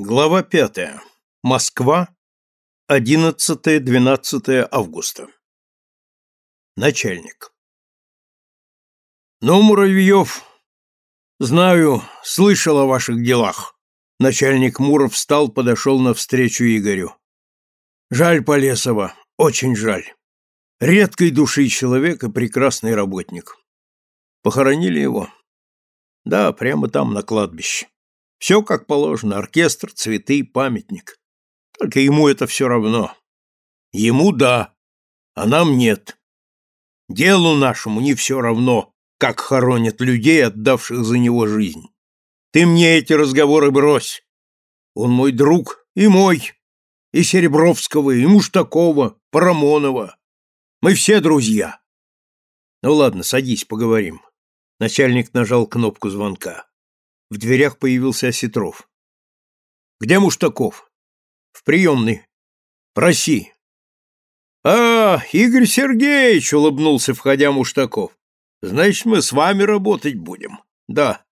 Глава пятая. Москва. 11-12 августа. Начальник. Ну, Муравьев, знаю, слышал о ваших делах. Начальник Муров встал, подошел навстречу Игорю. Жаль Полесова, очень жаль. Редкой души человек и прекрасный работник. Похоронили его? Да, прямо там, на кладбище. Все как положено, оркестр, цветы, памятник. Только ему это все равно. Ему да, а нам нет. Делу нашему не все равно, как хоронят людей, отдавших за него жизнь. Ты мне эти разговоры брось. Он мой друг и мой, и Серебровского, и Муштакова, Парамонова. Мы все друзья. Ну ладно, садись, поговорим. Начальник нажал кнопку звонка. В дверях появился Осетров. «Где Муштаков?» «В приемной. Проси». «А, Игорь Сергеевич!» — улыбнулся, входя Муштаков. «Значит, мы с вами работать будем?» «Да».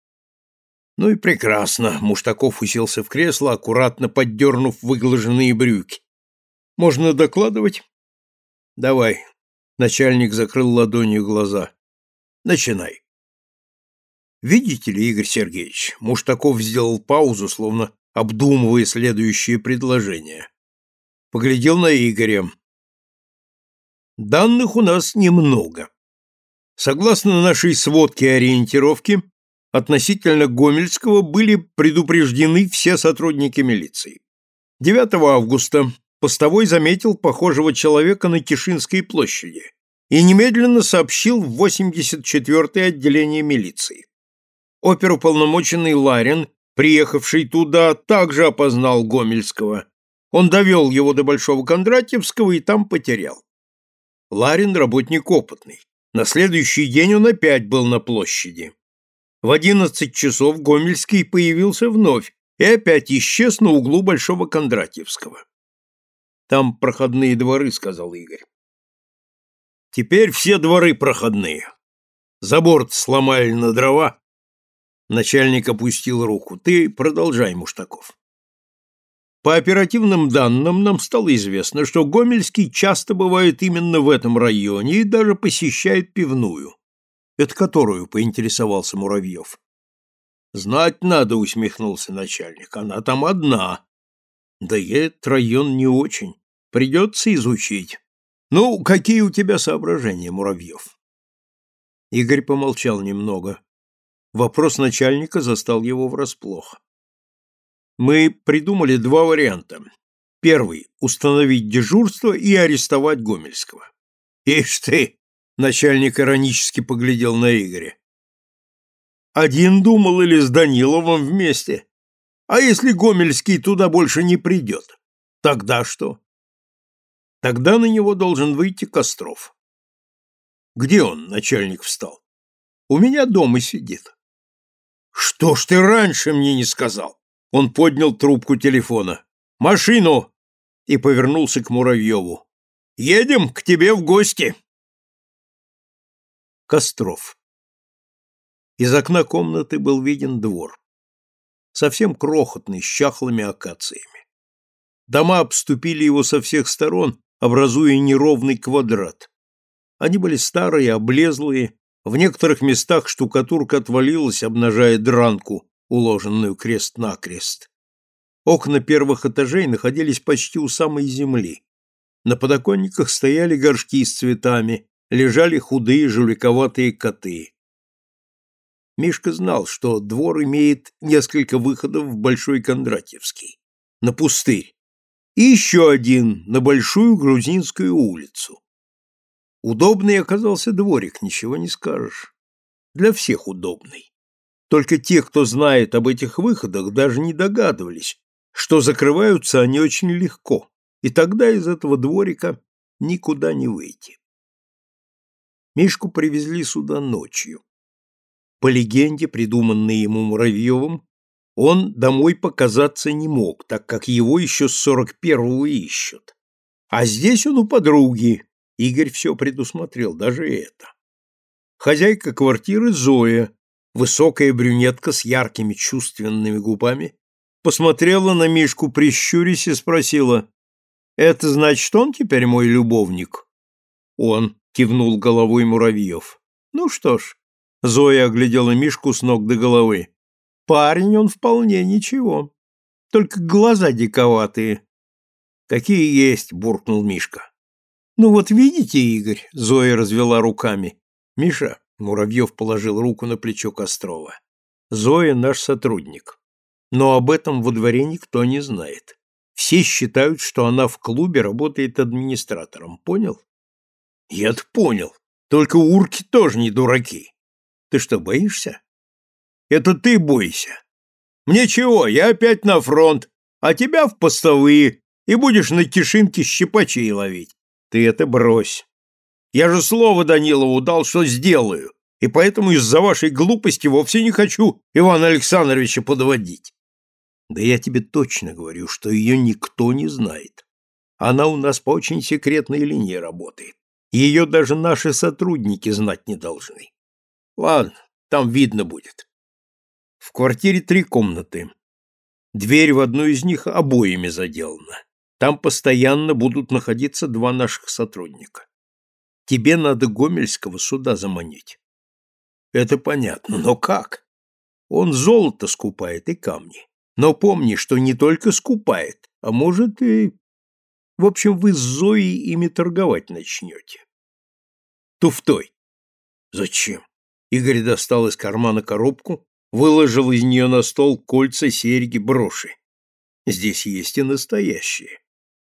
«Ну и прекрасно», — Муштаков уселся в кресло, аккуратно поддернув выглаженные брюки. «Можно докладывать?» «Давай». Начальник закрыл ладонью глаза. «Начинай». Видите ли, Игорь Сергеевич, Муштаков сделал паузу, словно обдумывая следующее предложение. Поглядел на Игоря. Данных у нас немного. Согласно нашей сводке ориентировки, относительно Гомельского были предупреждены все сотрудники милиции. 9 августа постовой заметил похожего человека на Тишинской площади и немедленно сообщил в 84-е отделение милиции. Оперуполномоченный Ларин, приехавший туда, также опознал Гомельского. Он довел его до Большого Кондратьевского и там потерял. Ларин работник опытный. На следующий день он опять был на площади. В одиннадцать часов Гомельский появился вновь и опять исчез на углу Большого Кондратьевского. «Там проходные дворы», — сказал Игорь. «Теперь все дворы проходные. Забор сломали на дрова, Начальник опустил руку. Ты продолжай, Муштаков. По оперативным данным нам стало известно, что Гомельский часто бывает именно в этом районе и даже посещает пивную. Это которую, поинтересовался Муравьев. Знать надо, усмехнулся начальник. Она там одна. Да и этот район не очень. Придется изучить. Ну, какие у тебя соображения, Муравьев? Игорь помолчал немного. Вопрос начальника застал его врасплох. Мы придумали два варианта. Первый – установить дежурство и арестовать Гомельского. Ишь ты! Начальник иронически поглядел на Игоря. Один думал или с Даниловым вместе? А если Гомельский туда больше не придет? Тогда что? Тогда на него должен выйти Костров. Где он, начальник встал? У меня дома сидит. Что ж ты раньше мне не сказал? Он поднял трубку телефона. Машину! И повернулся к Муравьеву. Едем к тебе в гости. Костров. Из окна комнаты был виден двор. Совсем крохотный, с чахлыми акациями. Дома обступили его со всех сторон, образуя неровный квадрат. Они были старые, облезлые, в некоторых местах штукатурка отвалилась, обнажая дранку, уложенную крест-накрест. Окна первых этажей находились почти у самой земли. На подоконниках стояли горшки с цветами, лежали худые жуликоватые коты. Мишка знал, что двор имеет несколько выходов в Большой Кондратьевский, на пустырь, и еще один на Большую Грузинскую улицу. Удобный оказался дворик, ничего не скажешь. Для всех удобный. Только те, кто знает об этих выходах, даже не догадывались, что закрываются они очень легко, и тогда из этого дворика никуда не выйти. Мишку привезли сюда ночью. По легенде, придуманной ему Муравьевым, он домой показаться не мог, так как его еще с сорок первого ищут. А здесь он у подруги, Игорь все предусмотрел, даже это. Хозяйка квартиры Зоя, высокая брюнетка с яркими чувственными губами, посмотрела на Мишку, прищурясь, и спросила, «Это значит, он теперь мой любовник?» «Он», — кивнул головой Муравьев. «Ну что ж», — Зоя оглядела Мишку с ног до головы, «парень он вполне ничего, только глаза диковатые». «Какие есть», — буркнул Мишка. «Ну вот видите, Игорь», — Зоя развела руками. «Миша», — Муравьев положил руку на плечо Кострова, — «Зоя наш сотрудник. Но об этом во дворе никто не знает. Все считают, что она в клубе работает администратором. Понял?» «Я-то понял. Только урки тоже не дураки. Ты что, боишься?» «Это ты бойся. Мне чего, я опять на фронт, а тебя в постовые, и будешь на тишинке щипачей ловить. Ты это брось. Я же слово Данилову дал, что сделаю, и поэтому из-за вашей глупости вовсе не хочу Ивана Александровича подводить. Да я тебе точно говорю, что ее никто не знает. Она у нас по очень секретной линии работает. Ее даже наши сотрудники знать не должны. Ладно, там видно будет. В квартире три комнаты. Дверь в одну из них обоями заделана. Там постоянно будут находиться два наших сотрудника. Тебе надо Гомельского сюда заманить. Это понятно, но как? Он золото скупает и камни. Но помни, что не только скупает, а может и... В общем, вы с Зоей ими торговать начнете. Туфтой. Зачем? Игорь достал из кармана коробку, выложил из нее на стол кольца, серьги, броши. Здесь есть и настоящие.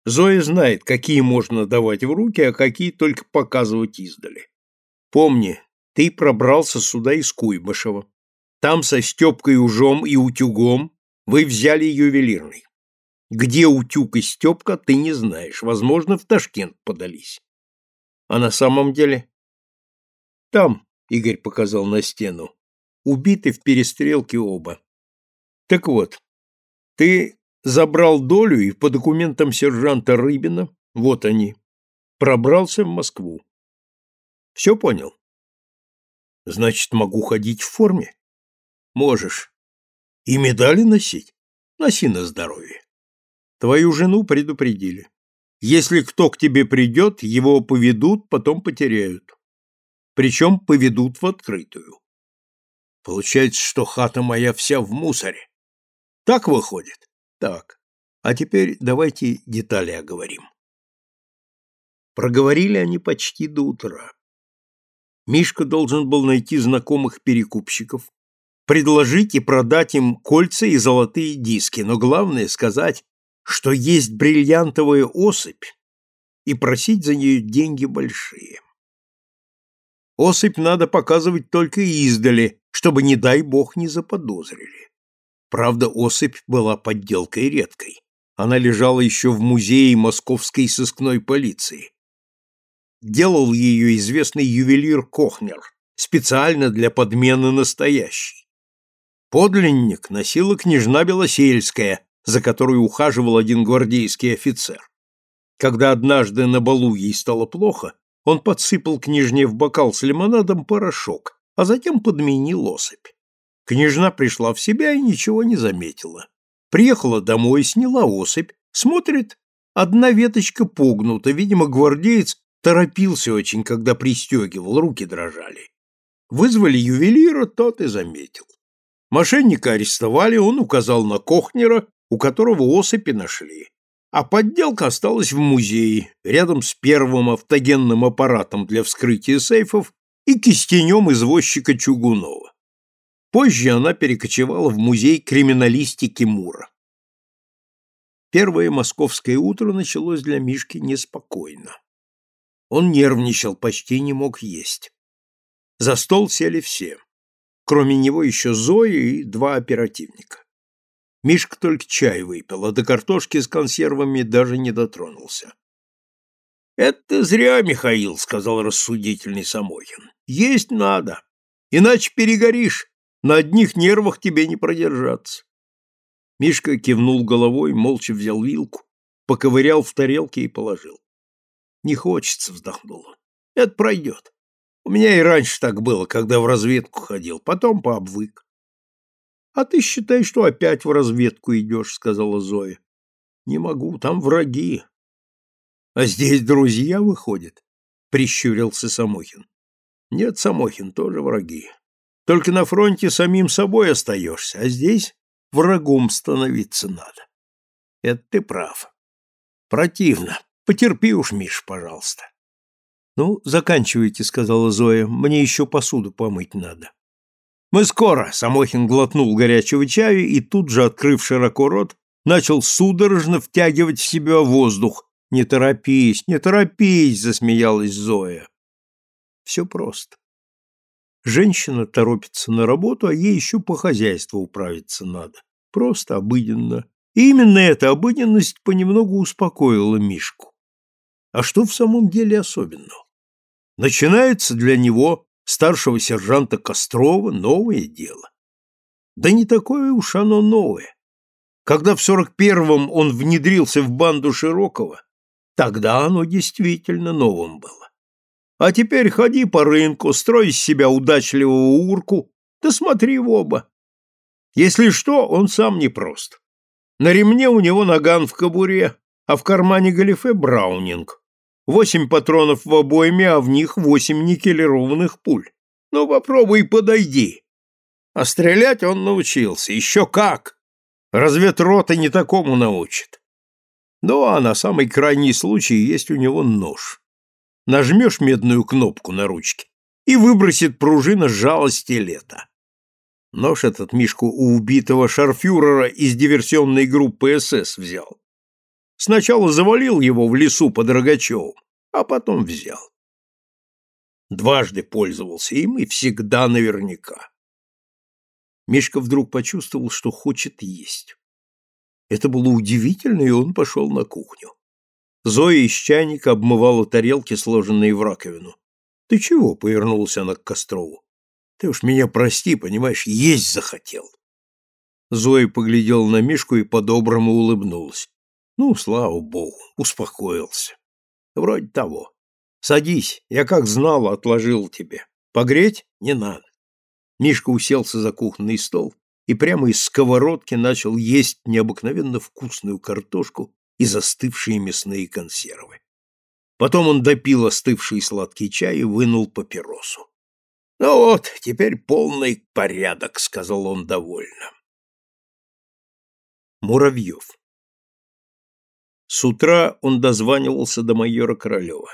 Зоя знает, какие можно давать в руки, а какие только показывать издали. Помни, ты пробрался сюда из Куйбышева. Там со Степкой ужом и утюгом вы взяли ювелирный. Где утюг и Степка, ты не знаешь. Возможно, в Ташкент подались. А на самом деле? Там, Игорь показал на стену, убиты в перестрелке оба. Так вот, ты забрал долю и по документам сержанта Рыбина, вот они, пробрался в Москву. Все понял? Значит, могу ходить в форме? Можешь. И медали носить? Носи на здоровье. Твою жену предупредили. Если кто к тебе придет, его поведут, потом потеряют. Причем поведут в открытую. Получается, что хата моя вся в мусоре. Так выходит? Так, а теперь давайте детали оговорим. Проговорили они почти до утра. Мишка должен был найти знакомых перекупщиков, предложить и продать им кольца и золотые диски, но главное сказать, что есть бриллиантовая особь, и просить за нее деньги большие. Особь надо показывать только издали, чтобы, не дай бог, не заподозрили. Правда, особь была подделкой редкой. Она лежала еще в музее московской сыскной полиции. Делал ее известный ювелир Кохнер, специально для подмены настоящей. Подлинник носила княжна Белосельская, за которой ухаживал один гвардейский офицер. Когда однажды на балу ей стало плохо, он подсыпал княжне в бокал с лимонадом порошок, а затем подменил особь. Княжна пришла в себя и ничего не заметила. Приехала домой, сняла особь, смотрит, одна веточка погнута, видимо, гвардеец торопился очень, когда пристегивал, руки дрожали. Вызвали ювелира, тот и заметил. Мошенника арестовали, он указал на Кохнера, у которого особи нашли. А подделка осталась в музее, рядом с первым автогенным аппаратом для вскрытия сейфов и кистенем извозчика Чугунова. Позже она перекочевала в музей криминалистики Мура. Первое московское утро началось для Мишки неспокойно. Он нервничал, почти не мог есть. За стол сели все. Кроме него еще Зоя и два оперативника. Мишка только чай выпил, а до картошки с консервами даже не дотронулся. «Это зря, Михаил», — сказал рассудительный Самохин. «Есть надо, иначе перегоришь. На одних нервах тебе не продержаться. Мишка кивнул головой, молча взял вилку, поковырял в тарелке и положил. Не хочется, вздохнул он. Это пройдет. У меня и раньше так было, когда в разведку ходил, потом пообвык. А ты считай, что опять в разведку идешь, сказала Зоя. Не могу, там враги. А здесь друзья выходят, прищурился Самохин. Нет, Самохин, тоже враги. Только на фронте самим собой остаешься, а здесь врагом становиться надо. Это ты прав. Противно. Потерпи уж, Миш, пожалуйста. Ну, заканчивайте, сказала Зоя. Мне еще посуду помыть надо. Мы скоро, Самохин глотнул горячего чая и тут же, открыв широко рот, начал судорожно втягивать в себя воздух. Не торопись, не торопись, засмеялась Зоя. Все просто. Женщина торопится на работу, а ей еще по хозяйству управиться надо. Просто обыденно. И именно эта обыденность понемногу успокоила Мишку. А что в самом деле особенного? Начинается для него, старшего сержанта Кострова, новое дело. Да не такое уж оно новое. Когда в сорок первом он внедрился в банду Широкого, тогда оно действительно новым было. А теперь ходи по рынку, строй из себя удачливого урку, да смотри в оба. Если что, он сам непрост. На ремне у него наган в кобуре, а в кармане галифе браунинг. Восемь патронов в обойме, а в них восемь никелированных пуль. Ну, попробуй подойди. А стрелять он научился. Еще как! Разведрота не такому научит. Ну, а на самый крайний случай есть у него нож. Нажмешь медную кнопку на ручке, и выбросит пружина жало стилета. Нож этот Мишку у убитого шарфюрера из диверсионной группы СС взял. Сначала завалил его в лесу под Рогачевым, а потом взял. Дважды пользовался им и всегда наверняка. Мишка вдруг почувствовал, что хочет есть. Это было удивительно, и он пошел на кухню. Зоя из чайника обмывала тарелки, сложенные в раковину. — Ты чего? — повернулась она к Кострову. Ты уж меня прости, понимаешь, есть захотел. Зоя поглядела на Мишку и по-доброму улыбнулась. Ну, слава богу, успокоился. Вроде того. Садись, я как знал, отложил тебе. Погреть не надо. Мишка уселся за кухонный стол и прямо из сковородки начал есть необыкновенно вкусную картошку и застывшие мясные консервы. Потом он допил остывший сладкий чай и вынул папиросу. «Ну вот, теперь полный порядок», — сказал он довольно. Муравьев С утра он дозванивался до майора Королева.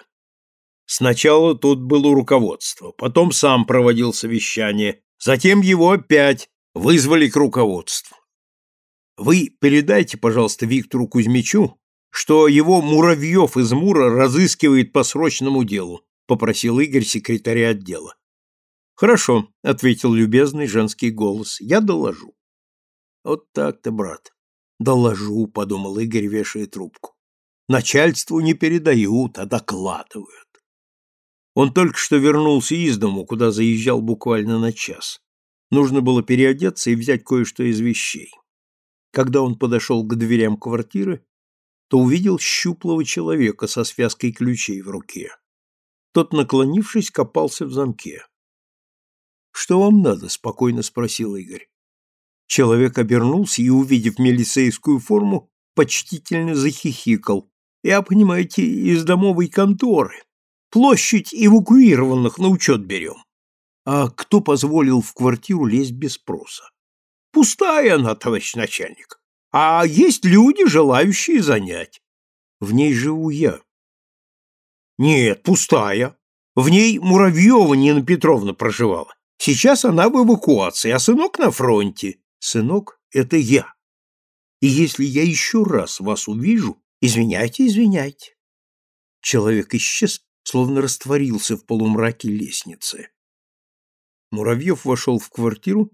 Сначала тут было руководство, потом сам проводил совещание, затем его опять вызвали к руководству. Вы передайте, пожалуйста, Виктору Кузьмичу, что его Муравьев из Мура разыскивает по срочному делу, попросил Игорь секретаря отдела. Хорошо, ответил любезный женский голос. Я доложу. Вот так-то, брат. Доложу, подумал Игорь, вешая трубку. Начальству не передают, а докладывают. Он только что вернулся из дому, куда заезжал буквально на час. Нужно было переодеться и взять кое-что из вещей. Когда он подошел к дверям квартиры, то увидел щуплого человека со связкой ключей в руке. Тот, наклонившись, копался в замке. Что вам надо? спокойно спросил Игорь. Человек обернулся и, увидев милицейскую форму, почтительно захихикал. Я, понимаете, из домовой конторы. Площадь эвакуированных на учет берем. А кто позволил в квартиру лезть без спроса? Пустая она, товарищ начальник. А есть люди, желающие занять. В ней живу я. Нет, пустая. В ней Муравьева Нина Петровна проживала. Сейчас она в эвакуации, а сынок на фронте. Сынок — это я. И если я еще раз вас увижу, извиняйте, извиняйте. Человек исчез, словно растворился в полумраке лестницы. Муравьев вошел в квартиру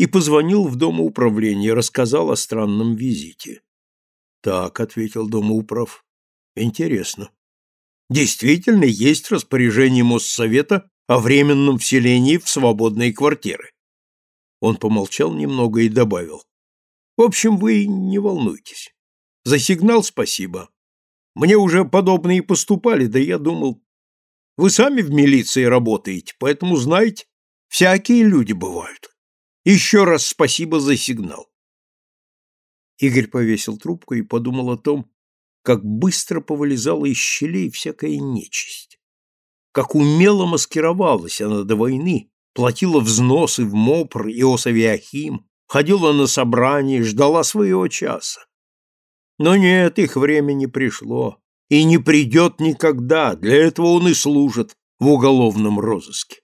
и позвонил в домоуправление, рассказал о странном визите. «Так», — ответил домоуправ, — «интересно. Действительно, есть распоряжение Моссовета о временном вселении в свободные квартиры. Он помолчал немного и добавил. В общем, вы не волнуйтесь. За сигнал спасибо. Мне уже подобные поступали, да я думал... Вы сами в милиции работаете, поэтому знаете, всякие люди бывают. Еще раз спасибо за сигнал. Игорь повесил трубку и подумал о том, как быстро повылезала из щелей всякая нечисть. Как умело маскировалась она до войны, платила взносы в МОПР и Осавиахим, ходила на собрания, ждала своего часа. Но нет, их время не пришло и не придет никогда, для этого он и служит в уголовном розыске.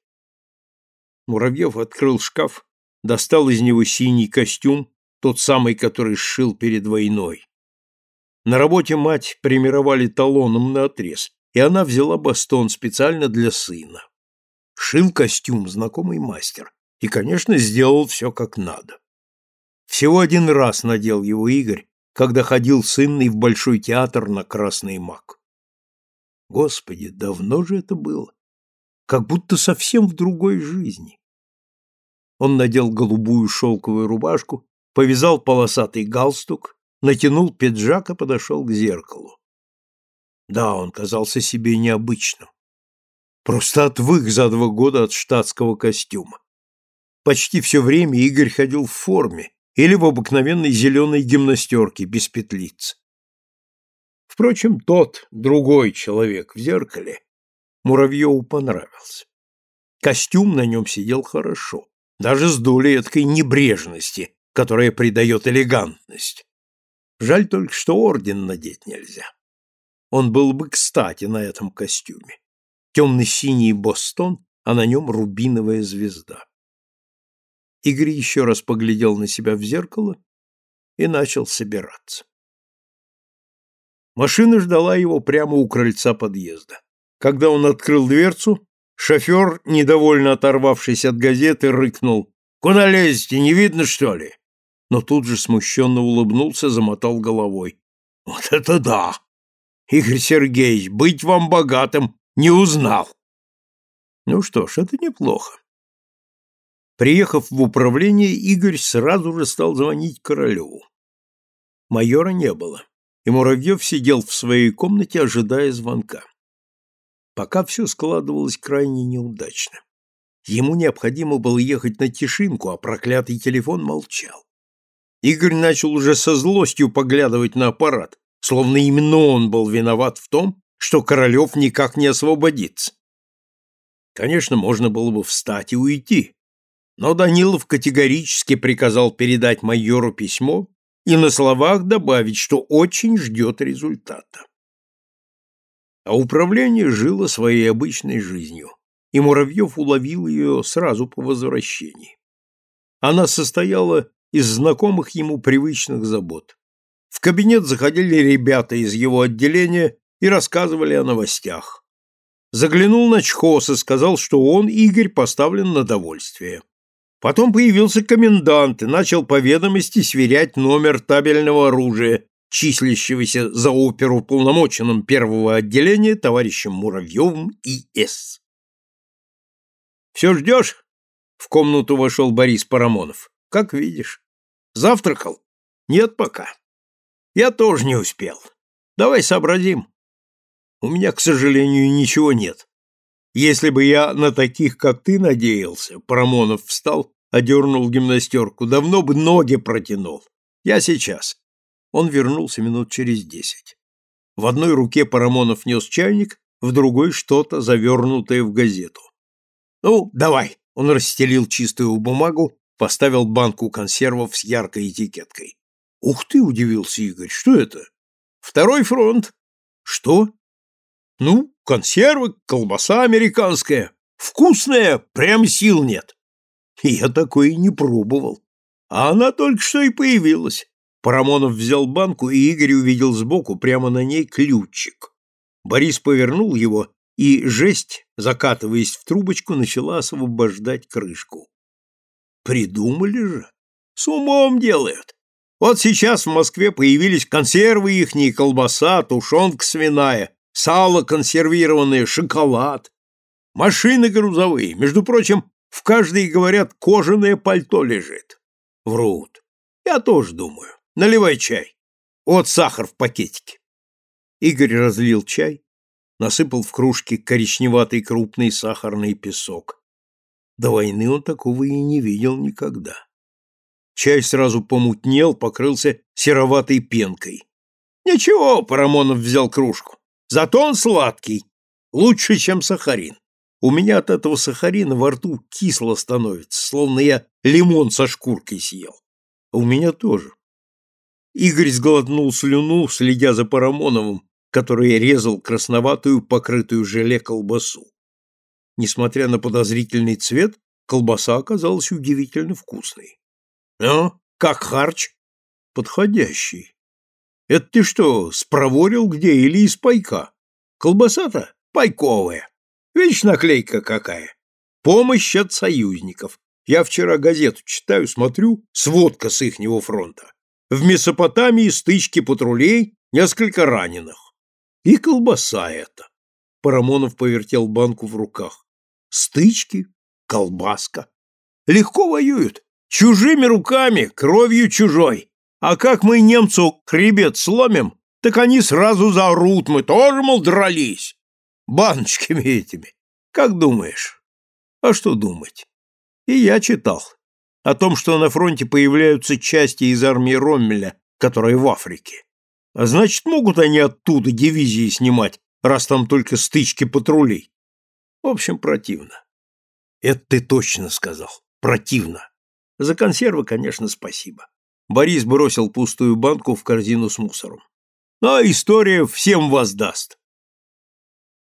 Муравьев открыл шкаф, достал из него синий костюм, тот самый, который сшил перед войной. На работе мать примировали талоном на отрез, и она взяла бастон специально для сына. Шил костюм знакомый мастер и, конечно, сделал все как надо. Всего один раз надел его Игорь, когда ходил с Инной в Большой театр на Красный мак. Господи, давно же это было! Как будто совсем в другой жизни. Он надел голубую шелковую рубашку, повязал полосатый галстук, натянул пиджак и подошел к зеркалу. Да, он казался себе необычным. Просто отвык за два года от штатского костюма. Почти все время Игорь ходил в форме или в обыкновенной зеленой гимнастерке без петлиц. Впрочем, тот, другой человек в зеркале, Муравьеву понравился. Костюм на нем сидел хорошо, даже с долей этой небрежности, которая придает элегантность. Жаль только, что орден надеть нельзя. Он был бы кстати на этом костюме. Темно-синий бостон, а на нем рубиновая звезда. Игорь еще раз поглядел на себя в зеркало и начал собираться. Машина ждала его прямо у крыльца подъезда. Когда он открыл дверцу, шофер, недовольно оторвавшись от газеты, рыкнул. «Куда лезете, не видно, что ли?» Но тут же смущенно улыбнулся, замотал головой. «Вот это да! Игорь Сергеевич, быть вам богатым не узнал!» Ну что ж, это неплохо. Приехав в управление, Игорь сразу же стал звонить Королеву. Майора не было, и Муравьев сидел в своей комнате, ожидая звонка. Пока все складывалось крайне неудачно. Ему необходимо было ехать на Тишинку, а проклятый телефон молчал. Игорь начал уже со злостью поглядывать на аппарат, словно именно он был виноват в том, что Королев никак не освободится. Конечно, можно было бы встать и уйти, но Данилов категорически приказал передать майору письмо и на словах добавить, что очень ждет результата. А управление жило своей обычной жизнью, и Муравьев уловил ее сразу по возвращении. Она состояла из знакомых ему привычных забот. В кабинет заходили ребята из его отделения и рассказывали о новостях. Заглянул Начхоз и сказал, что он, Игорь, поставлен на довольствие. Потом появился комендант и начал по ведомости сверять номер табельного оружия, числящегося за оперу полномоченным первого отделения товарищем Муравьевым И.С. «Все ждешь?» — в комнату вошел Борис Парамонов. «Как видишь. Завтракал? Нет пока. Я тоже не успел. Давай сообразим. У меня, к сожалению, ничего нет. Если бы я на таких, как ты, надеялся, Парамонов встал, одернул гимнастерку, давно бы ноги протянул. Я сейчас. Он вернулся минут через десять. В одной руке Парамонов нес чайник, в другой что-то, завернутое в газету. «Ну, давай!» Он расстелил чистую бумагу, поставил банку консервов с яркой этикеткой. «Ух ты!» — удивился Игорь. «Что это?» «Второй фронт». «Что?» Ну, консервы, колбаса американская. Вкусная, прям сил нет. Я такое не пробовал. А она только что и появилась. Парамонов взял банку, и Игорь увидел сбоку, прямо на ней, ключик. Борис повернул его, и жесть, закатываясь в трубочку, начала освобождать крышку. Придумали же. С умом делают. Вот сейчас в Москве появились консервы ихние, колбаса, тушенка свиная, сало консервированное, шоколад. Машины грузовые. Между прочим, в каждой, говорят, кожаное пальто лежит. Врут. Я тоже думаю. Наливай чай. Вот сахар в пакетике. Игорь разлил чай, насыпал в кружки коричневатый крупный сахарный песок. До войны он такого и не видел никогда. Чай сразу помутнел, покрылся сероватой пенкой. Ничего, Парамонов взял кружку. Зато он сладкий. Лучше, чем сахарин. У меня от этого сахарина во рту кисло становится, словно я лимон со шкуркой съел. А у меня тоже. Игорь сглотнул слюну, следя за Парамоновым, который резал красноватую, покрытую желе колбасу. Несмотря на подозрительный цвет, колбаса оказалась удивительно вкусной. Ну, как харч? Подходящий. Это ты что, спроворил где или из пайка? Колбаса-то пайковая. Видишь, наклейка какая? Помощь от союзников. Я вчера газету читаю, смотрю, сводка с ихнего фронта. В Месопотамии стычки патрулей, несколько раненых. И колбаса эта. Парамонов повертел банку в руках. Стычки, колбаска. Легко воюют. Чужими руками, кровью чужой. А как мы немцу хребет сломим, так они сразу заорут, мы тоже, мол, дрались. Баночками этими. Как думаешь? А что думать? И я читал о том, что на фронте появляются части из армии Роммеля, которая в Африке. А значит, могут они оттуда дивизии снимать, раз там только стычки патрулей. В общем, противно. Это ты точно сказал. Противно. За консервы, конечно, спасибо. Борис бросил пустую банку в корзину с мусором. А история всем воздаст.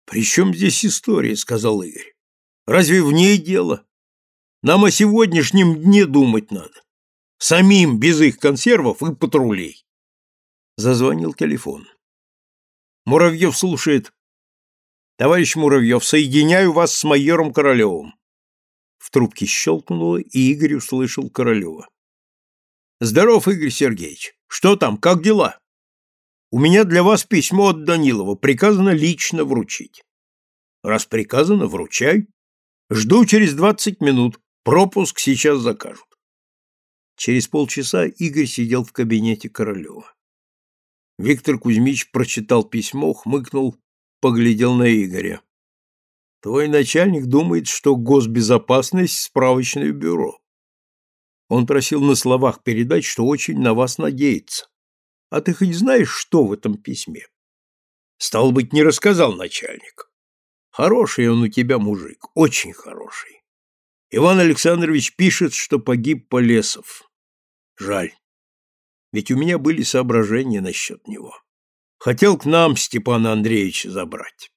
«При чем здесь история?» — сказал Игорь. «Разве в ней дело? Нам о сегодняшнем дне думать надо. Самим, без их консервов и патрулей». Зазвонил телефон. Муравьев слушает. «Товарищ Муравьев, соединяю вас с майором Королевым». В трубке щелкнуло, и Игорь услышал Королева. «Здоров, Игорь Сергеевич. Что там, как дела?» У меня для вас письмо от Данилова, приказано лично вручить. Раз приказано, вручай. Жду через двадцать минут, пропуск сейчас закажут. Через полчаса Игорь сидел в кабинете Королева. Виктор Кузьмич прочитал письмо, хмыкнул, поглядел на Игоря. Твой начальник думает, что госбезопасность – справочное бюро. Он просил на словах передать, что очень на вас надеется. А ты хоть знаешь, что в этом письме? Стал быть, не рассказал начальник. Хороший он у тебя мужик, очень хороший. Иван Александрович пишет, что погиб Полесов. Жаль. Ведь у меня были соображения насчет него. Хотел к нам Степана Андреевича забрать.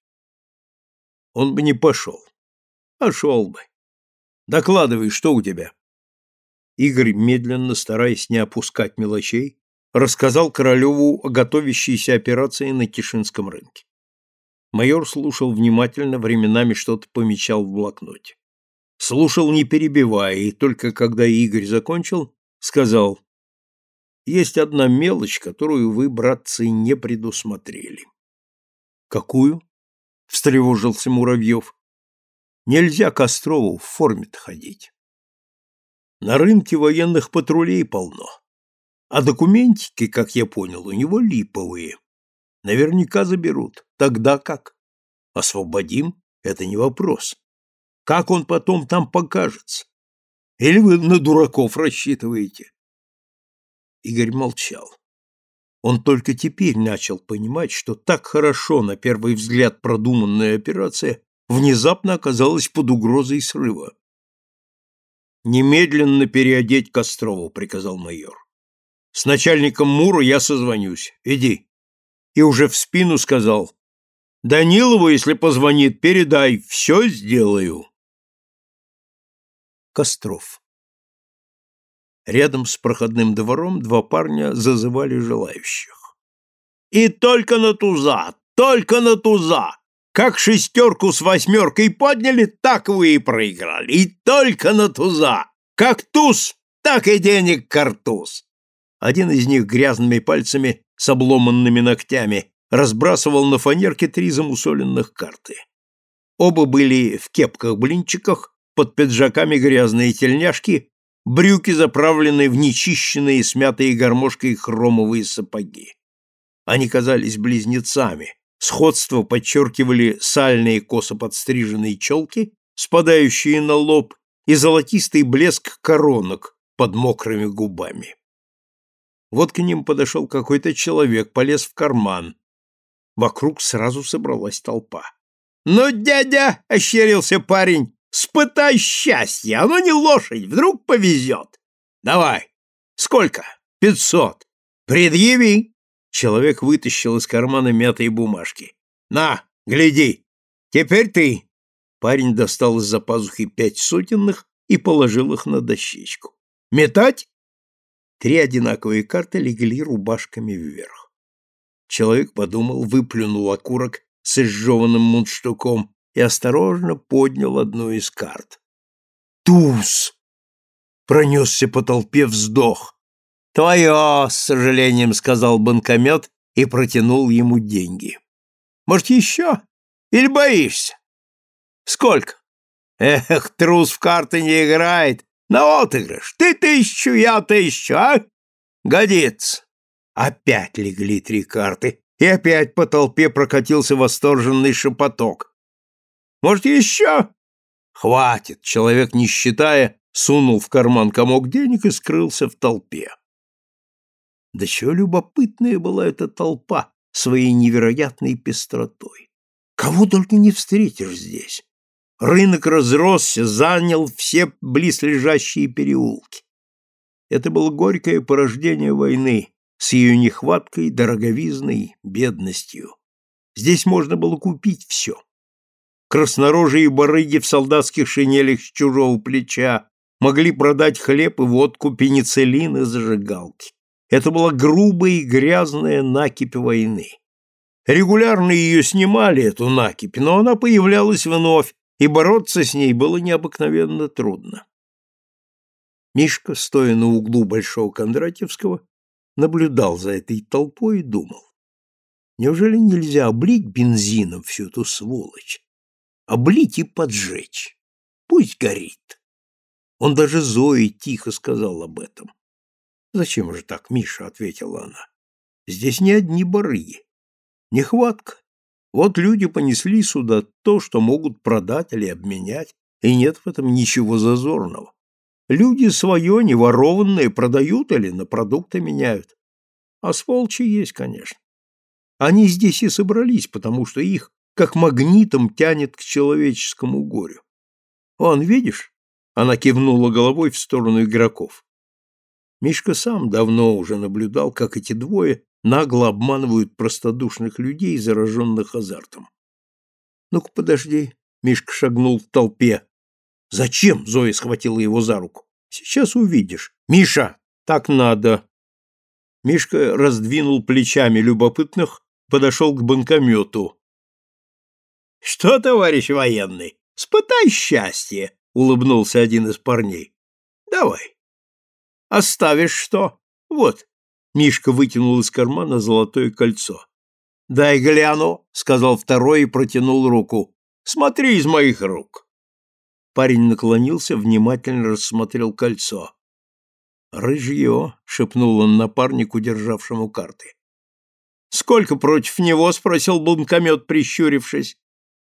Он бы не пошел. Пошел бы. Докладывай, что у тебя? Игорь, медленно, стараясь не опускать мелочей, рассказал Королеву о готовящейся операции на Тишинском рынке. Майор слушал внимательно, временами что-то помечал в блокноте. Слушал, не перебивая, и только когда Игорь закончил, сказал, «Есть одна мелочь, которую вы, братцы, не предусмотрели». «Какую?» — встревожился Муравьев. «Нельзя Кострову в форме-то ходить. На рынке военных патрулей полно. А документики, как я понял, у него липовые. Наверняка заберут. Тогда как? Освободим? Это не вопрос. Как он потом там покажется? Или вы на дураков рассчитываете? Игорь молчал. Он только теперь начал понимать, что так хорошо на первый взгляд продуманная операция внезапно оказалась под угрозой срыва. «Немедленно переодеть Кострову», — приказал майор. С начальником Муру я созвонюсь. Иди. И уже в спину сказал. Данилову, если позвонит, передай, все сделаю. Костров. Рядом с проходным двором два парня зазывали желающих. И только на туза, только на туза. Как шестерку с восьмеркой подняли, так вы и проиграли. И только на туза. Как туз, так и денег картуз. Один из них грязными пальцами с обломанными ногтями разбрасывал на фанерке три замусоленных карты. Оба были в кепках-блинчиках, под пиджаками грязные тельняшки, брюки заправленные в нечищенные, смятые гармошкой хромовые сапоги. Они казались близнецами, сходство подчеркивали сальные косо подстриженные челки, спадающие на лоб, и золотистый блеск коронок, под мокрыми губами. Вот к ним подошел какой-то человек, полез в карман. Вокруг сразу собралась толпа. «Ну, дядя!» — ощерился парень. «Спытай счастье! Оно не лошадь, вдруг повезет! Давай! Сколько? Пятьсот! Предъяви!» Человек вытащил из кармана мятые бумажки. «На, гляди! Теперь ты!» Парень достал из-за пазухи пять сотенных и положил их на дощечку. «Метать?» Три одинаковые карты легли рубашками вверх. Человек подумал, выплюнул окурок с изжеванным мундштуком и осторожно поднял одну из карт. «Туз!» Пронесся по толпе вздох. «Твое!» — с сожалением сказал банкомет и протянул ему деньги. «Может, еще? Или боишься?» «Сколько?» «Эх, трус в карты не играет. На отыгрыш. Ты тысячу, я тысячу, а? Годится!» Опять легли три карты, и опять по толпе прокатился восторженный шепоток. «Может, еще?» «Хватит!» — человек, не считая, сунул в карман комок денег и скрылся в толпе. Да чего любопытная была эта толпа своей невероятной пестротой. Кого только не встретишь здесь. Рынок разросся, занял все близлежащие переулки. Это было горькое порождение войны, с ее нехваткой, дороговизной, бедностью. Здесь можно было купить все. Краснорожие барыги в солдатских шинелях с чужого плеча могли продать хлеб и водку, пенициллин и зажигалки. Это была грубая и грязная накипь войны. Регулярно ее снимали, эту накипь, но она появлялась вновь, и бороться с ней было необыкновенно трудно. Мишка, стоя на углу Большого Кондратьевского, наблюдал за этой толпой и думал. Неужели нельзя облить бензином всю эту сволочь? Облить и поджечь. Пусть горит. Он даже Зое тихо сказал об этом. «Зачем же так, Миша?» — ответила она. «Здесь не одни барыги. Нехватка. Вот люди понесли сюда то, что могут продать или обменять, и нет в этом ничего зазорного. Люди свое, не ворованное, продают или на продукты меняют. А сволчи есть, конечно. Они здесь и собрались, потому что их как магнитом тянет к человеческому горю. Он, видишь? Она кивнула головой в сторону игроков. Мишка сам давно уже наблюдал, как эти двое нагло обманывают простодушных людей, зараженных азартом. «Ну-ка, подожди», — Мишка шагнул в толпе, «Зачем?» — Зоя схватила его за руку. «Сейчас увидишь. Миша, так надо!» Мишка раздвинул плечами любопытных, подошел к банкомету. «Что, товарищ военный, спытай счастье!» — улыбнулся один из парней. «Давай. Оставишь что? Вот». Мишка вытянул из кармана золотое кольцо. «Дай гляну», — сказал второй и протянул руку. «Смотри из моих рук». Парень наклонился, внимательно рассмотрел кольцо. «Рыжье», — шепнул он напарнику, державшему карты. «Сколько против него?» — спросил банкомет, прищурившись.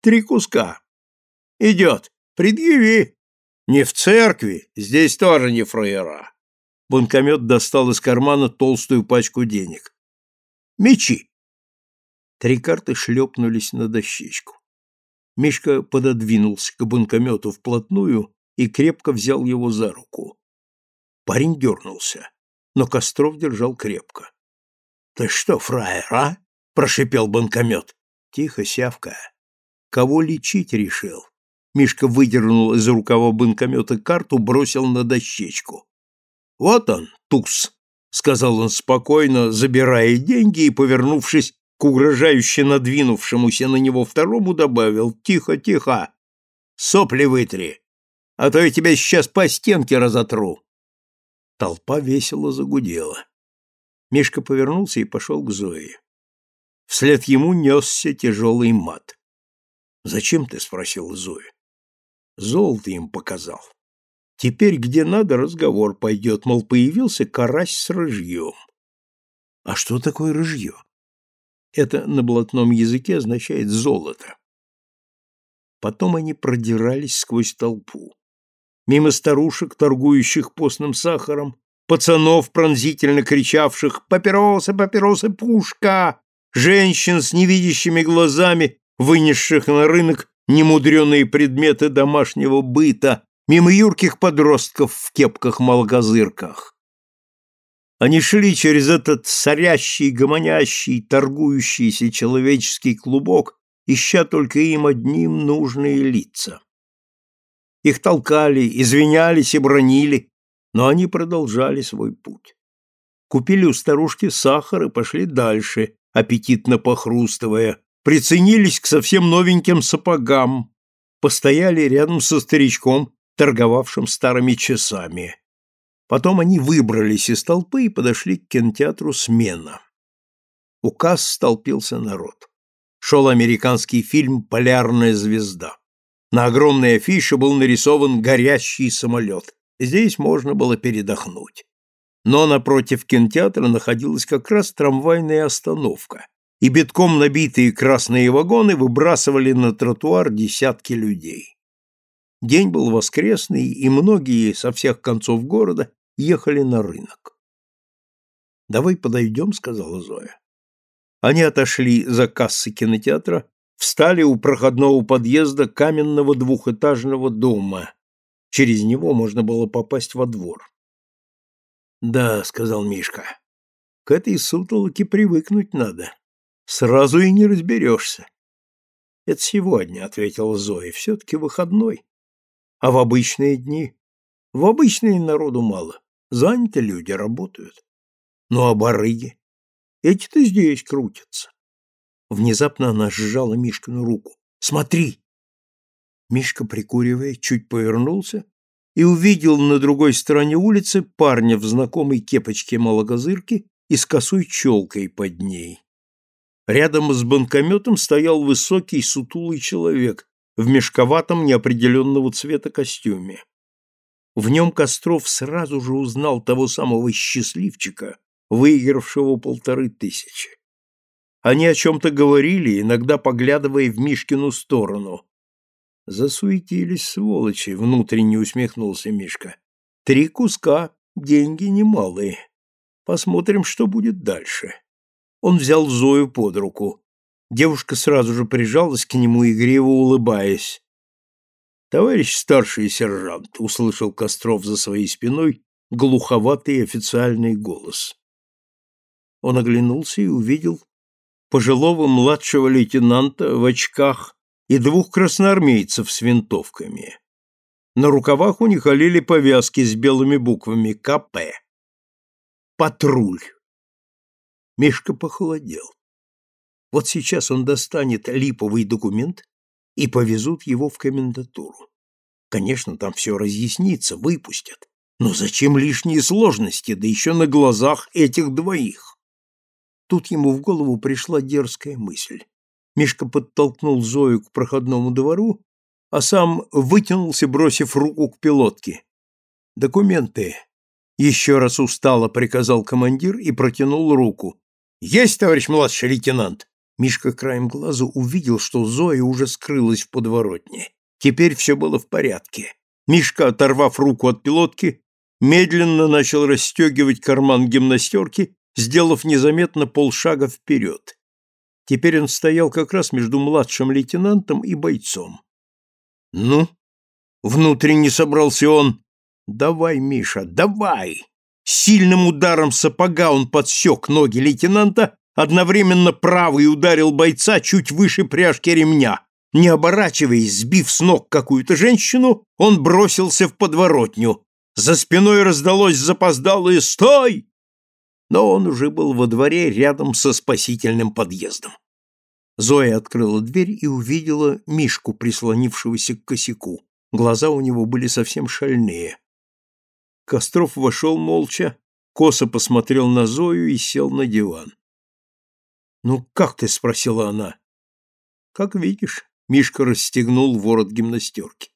«Три куска». «Идет. Предъяви». «Не в церкви. Здесь тоже не фраера». Банкомет достал из кармана толстую пачку денег. «Мечи». Три карты шлепнулись на дощечку. Мишка пододвинулся к банкомету вплотную и крепко взял его за руку. Парень дернулся, но Костров держал крепко. — Ты что, фраер, а? — прошипел банкомет. — Тихо, сявка. Кого лечить решил? Мишка выдернул из рукава банкомета карту, бросил на дощечку. — Вот он, туз, — сказал он спокойно, забирая деньги и, повернувшись к угрожающе надвинувшемуся на него второму добавил «Тихо, тихо! Сопли вытри, а то я тебя сейчас по стенке разотру!» Толпа весело загудела. Мишка повернулся и пошел к Зое. Вслед ему несся тяжелый мат. «Зачем ты?» — спросил Зоя. Золото им показал. Теперь, где надо, разговор пойдет, мол, появился карась с рыжьем. А что такое рыжье? Это на блатном языке означает «золото». Потом они продирались сквозь толпу. мимо старушек, торгующих постным сахаром, пацанов, пронзительно кричавших «Папиросы, папиросы, пушка!», женщин с невидящими глазами, вынесших на рынок немудреные предметы домашнего быта, мимо юрких подростков в кепках-малгазырках. Они шли через этот сорящий, гомонящий, торгующийся человеческий клубок, ища только им одним нужные лица. Их толкали, извинялись и бронили, но они продолжали свой путь. Купили у старушки сахар и пошли дальше, аппетитно похрустывая, приценились к совсем новеньким сапогам, постояли рядом со старичком, торговавшим старыми часами. Потом они выбрались из толпы и подошли к кинотеатру «Смена». У касс столпился народ. Шел американский фильм «Полярная звезда». На огромной афише был нарисован горящий самолет. Здесь можно было передохнуть. Но напротив кинотеатра находилась как раз трамвайная остановка, и битком набитые красные вагоны выбрасывали на тротуар десятки людей. День был воскресный, и многие со всех концов города ехали на рынок. «Давай подойдем», — сказала Зоя. Они отошли за кассы кинотеатра встали у проходного подъезда каменного двухэтажного дома. Через него можно было попасть во двор. «Да», — сказал Мишка, — «к этой сутолоке привыкнуть надо. Сразу и не разберешься». «Это сегодня», — ответила Зоя, — «все-таки выходной. А в обычные дни? В обычные народу мало. Заняты люди, работают. Ну а барыги? Эти-то здесь крутятся. Внезапно она сжала Мишкину руку. «Смотри!» Мишка, прикуривая, чуть повернулся и увидел на другой стороне улицы парня в знакомой кепочке малогозырки и с косой челкой под ней. Рядом с банкометом стоял высокий сутулый человек в мешковатом неопределенного цвета костюме. В нем Костров сразу же узнал того самого счастливчика, выигравшего полторы тысячи. Они о чем-то говорили, иногда поглядывая в Мишкину сторону. Засуетились сволочи, внутренне усмехнулся Мишка. Три куска, деньги немалые. Посмотрим, что будет дальше. Он взял Зою под руку. Девушка сразу же прижалась к нему, игриво улыбаясь. «Товарищ старший сержант», — услышал Костров за своей спиной глуховатый официальный голос. Он оглянулся и увидел пожилого младшего лейтенанта в очках и двух красноармейцев с винтовками. На рукавах у них олели повязки с белыми буквами КП. Патруль. Мишка похолодел. Вот сейчас он достанет липовый документ и повезут его в комендатуру. Конечно, там все разъяснится, выпустят. Но зачем лишние сложности, да еще на глазах этих двоих? Тут ему в голову пришла дерзкая мысль. Мишка подтолкнул Зою к проходному двору, а сам вытянулся, бросив руку к пилотке. «Документы!» Еще раз устало приказал командир и протянул руку. «Есть, товарищ младший лейтенант!» Мишка краем глаза увидел, что Зоя уже скрылась в подворотне. Теперь все было в порядке. Мишка, оторвав руку от пилотки, медленно начал расстегивать карман гимнастерки сделав незаметно полшага вперед. Теперь он стоял как раз между младшим лейтенантом и бойцом. «Ну?» — внутренне собрался он. «Давай, Миша, давай!» Сильным ударом сапога он подсек ноги лейтенанта, одновременно правый ударил бойца чуть выше пряжки ремня. Не оборачиваясь, сбив с ног какую-то женщину, он бросился в подворотню. За спиной раздалось запоздалое «Стой!» но он уже был во дворе рядом со спасительным подъездом. Зоя открыла дверь и увидела Мишку, прислонившегося к косяку. Глаза у него были совсем шальные. Костров вошел молча, косо посмотрел на Зою и сел на диван. «Ну, как ты?» — спросила она. «Как видишь», — Мишка расстегнул ворот гимнастерки.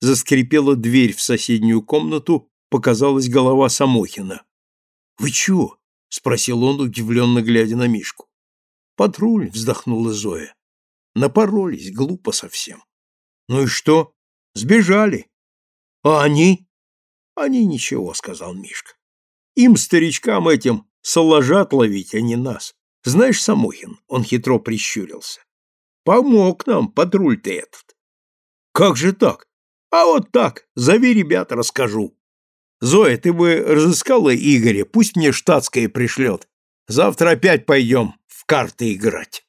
Заскрипела дверь в соседнюю комнату, показалась голова Самохина. «Вы чего?» — спросил он, удивленно глядя на Мишку. «Патруль», — вздохнула Зоя. «Напоролись, глупо совсем». «Ну и что? Сбежали». А они? Они ничего, сказал Мишка. Им, старичкам этим, соложат ловить, а не нас. Знаешь, Самохин, он хитро прищурился. Помог нам патруль ты этот. Как же так? А вот так, зови ребят, расскажу. Зоя, ты бы разыскала Игоря, пусть мне штатское пришлет. Завтра опять пойдем в карты играть.